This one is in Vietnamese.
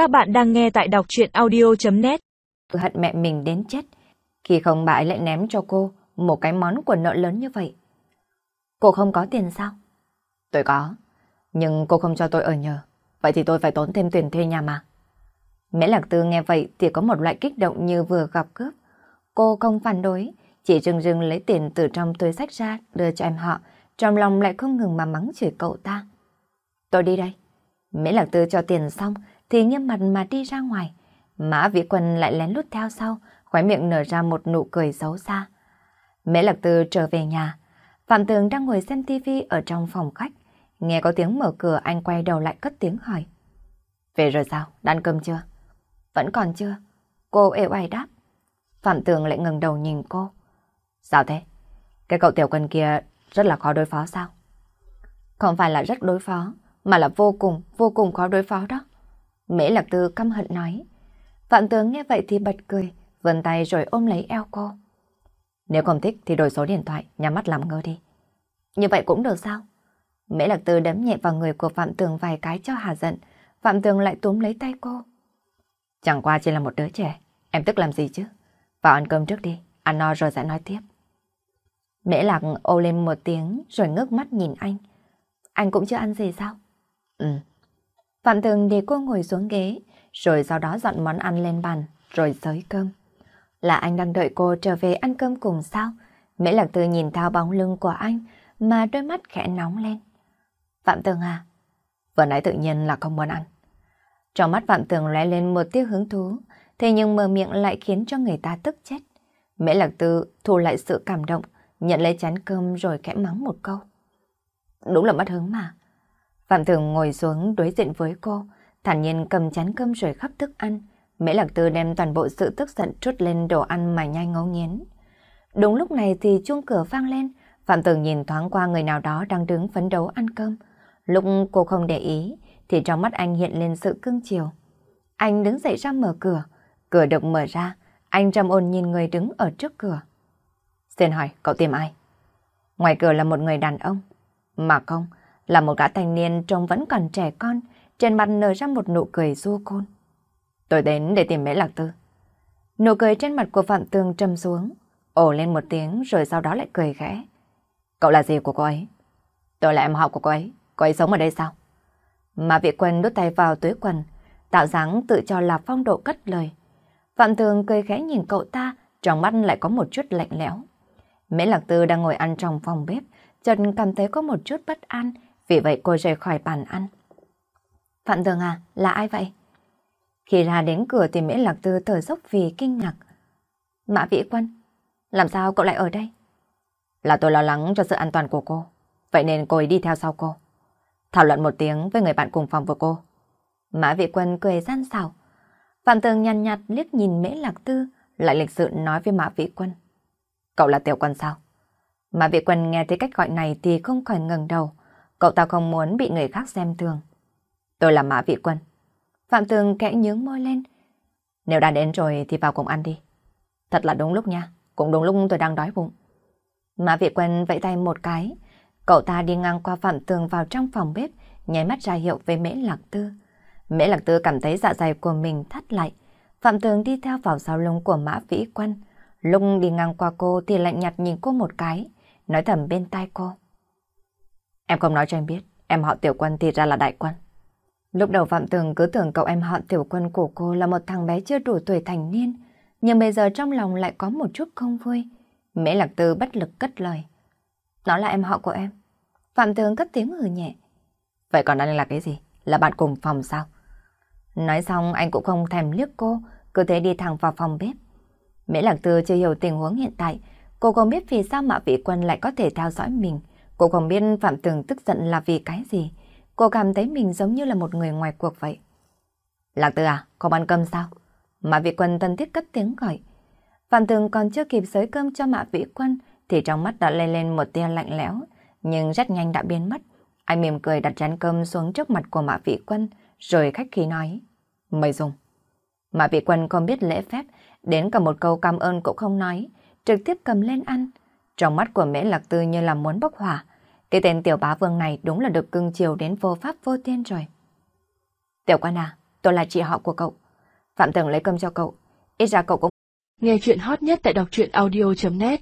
Các bạn đang nghe tại đọc chuyện audio.net Hận mẹ mình đến chết, khi không bà ấy lại ném cho cô một cái món quần nợ lớn như vậy. Cô không có tiền sao? Tôi có, nhưng cô không cho tôi ở nhờ, vậy thì tôi phải tốn thêm tiền thuê nhà mà. Mẹ Lạc Tư nghe vậy thì có một loại kích động như vừa gặp cướp. Cô không phản đối, chỉ rừng rừng lấy tiền từ trong túi sách ra đưa cho em họ, trong lòng lại không ngừng mà mắng chửi cậu ta. Tôi đi đây. Mễ Lạc Tư cho tiền xong thì nghiêm mặt mà đi ra ngoài. Mã Vĩ Quân lại lén lút theo sau, khóe miệng nở ra một nụ cười xấu xa. Mễ Lạc Tư trở về nhà. Phạm Tường đang ngồi xem tivi ở trong phòng khách. Nghe có tiếng mở cửa anh quay đầu lại cất tiếng hỏi. Về rồi sao? Đã ăn cơm chưa? Vẫn còn chưa? Cô êu ai đáp. Phạm Tường lại ngừng đầu nhìn cô. Sao thế? Cái cậu tiểu quân kia rất là khó đối phó sao? Không phải là rất đối phó, mà là vô cùng, vô cùng khó đối phó đó. Mễ Lạc Tư căm hận nói. Phạm tướng nghe vậy thì bật cười, vươn tay rồi ôm lấy eo cô. Nếu không thích thì đổi số điện thoại, nhắm mắt làm ngơ đi. Như vậy cũng được sao? Mễ Lạc Tư đấm nhẹ vào người của Phạm Tường vài cái cho hà giận. Phạm Tường lại túm lấy tay cô. Chẳng qua chỉ là một đứa trẻ, em tức làm gì chứ? Vào ăn cơm trước đi, ăn no rồi sẽ nói tiếp. Mễ Lạc ô lên một tiếng rồi ngước mắt nhìn anh. Anh cũng chưa ăn gì sao? Ừ. Phạm Tường để cô ngồi xuống ghế, rồi sau đó dọn món ăn lên bàn, rồi giới cơm. Là anh đang đợi cô trở về ăn cơm cùng sao? Mễ Lạc Tư nhìn thao bóng lưng của anh mà đôi mắt khẽ nóng lên. Phạm Tường à? Vừa nãy tự nhiên là không muốn ăn. Trong mắt Phạm Tường lóe lên một tia hứng thú, thế nhưng mở miệng lại khiến cho người ta tức chết. Mễ Lạc Tư thu lại sự cảm động, nhận lấy chén cơm rồi khẽ mắng một câu. Đúng là mất hứng mà. Phạm thường ngồi xuống đối diện với cô, thản nhiên cầm chén cơm rồi khắp thức ăn. Mễ Lạc Tư đem toàn bộ sự tức giận trút lên đồ ăn mà nhai ngấu nghiến. Đúng lúc này thì chuông cửa vang lên, Phạm Tường nhìn thoáng qua người nào đó đang đứng phấn đấu ăn cơm. Lúc cô không để ý, thì trong mắt anh hiện lên sự cưng chiều. Anh đứng dậy ra mở cửa, cửa được mở ra, anh trầm ồn nhìn người đứng ở trước cửa. Xin hỏi, cậu tìm ai? Ngoài cửa là một người đàn ông, mà không, là một gã thanh niên trông vẫn còn trẻ con, trên mặt nở ra một nụ cười du côn. Tôi đến để tìm Mễ Lạc Tư. Nụ cười trên mặt của Phạm Tường trầm xuống, ồ lên một tiếng rồi sau đó lại cười khẽ. Cậu là gì của cô ấy? Tôi là em họ của cô ấy, cô ấy sống ở đây sao? Mà vị quân đút tay vào túi quần, tạo dáng tự cho là phong độ cất lời. Phạm Tường cười khẽ nhìn cậu ta, trong mắt lại có một chút lạnh lẽo. Mễ Lạc Tư đang ngồi ăn trong phòng bếp, chợt cảm thấy có một chút bất an, vì vậy cô rời khỏi bàn ăn. Phạm Tường à, là ai vậy? Khi ra đến cửa thì Mễ Lạc Tư thở dốc vì kinh ngạc. Mã Vĩ Quân, làm sao cậu lại ở đây? Là tôi lo lắng cho sự an toàn của cô, vậy nên cô ấy đi theo sau cô. Thảo luận một tiếng với người bạn cùng phòng của cô. Mã Vĩ Quân cười gian xảo. Phạm Tường nhăn nhạt liếc nhìn Mễ Lạc Tư, lại lịch sự nói với Mã Vĩ Quân. Cậu là tiểu quân sao? Mã Vĩ Quân nghe thấy cách gọi này thì không khỏi ngừng đầu. Cậu ta không muốn bị người khác xem thường. Tôi là Mã Vị Quân. Phạm Tường kẽ nhướng môi lên. Nếu đã đến rồi thì vào cùng ăn đi. Thật là đúng lúc nha, cũng đúng lúc tôi đang đói bụng. Mã Vị Quân vẫy tay một cái. Cậu ta đi ngang qua Phạm Tường vào trong phòng bếp, nháy mắt ra hiệu với Mễ Lạc Tư. Mễ Lạc Tư cảm thấy dạ dày của mình thắt lại. Phạm Tường đi theo vào sau lưng của Mã Vĩ Quân. lung đi ngang qua cô thì lạnh nhạt nhìn cô một cái, nói thầm bên tai cô. Em không nói cho em biết, em họ Tiểu Quân thì ra là Đại Quân. Lúc đầu Phạm Tường cứ tưởng cậu em họ Tiểu Quân của cô là một thằng bé chưa đủ tuổi thành niên, nhưng bây giờ trong lòng lại có một chút không vui. Mễ Lạc Tư bất lực cất lời. Nó là em họ của em. Phạm Tường cất tiếng hừ nhẹ. Vậy còn anh là cái gì? Là bạn cùng phòng sao? Nói xong anh cũng không thèm liếc cô, cứ thế đi thẳng vào phòng bếp. Mễ Lạc Tư chưa hiểu tình huống hiện tại, cô không biết vì sao Mã Vị Quân lại có thể theo dõi mình. Cô không biết Phạm Tường tức giận là vì cái gì. Cô cảm thấy mình giống như là một người ngoài cuộc vậy. Lạc Tư à, không ăn cơm sao? Mã Vị Quân thân thiết cất tiếng gọi. Phạm Tường còn chưa kịp xới cơm cho Mã Vị Quân thì trong mắt đã lên lên một tia lạnh lẽo, nhưng rất nhanh đã biến mất. Anh mỉm cười đặt chén cơm xuống trước mặt của Mã Vị Quân, rồi khách khí nói. Mời dùng. Mã Vị Quân không biết lễ phép, đến cả một câu cảm ơn cũng không nói, trực tiếp cầm lên ăn. Trong mắt của Mễ Lạc Tư như là muốn bốc hỏa. Cái tên tiểu bá vương này đúng là được cưng chiều đến vô pháp vô thiên rồi. Tiểu quan à, tôi là chị họ của cậu. Phạm Tường lấy cơm cho cậu. Ít ra cậu cũng... Nghe chuyện hot nhất tại đọc truyện audio.net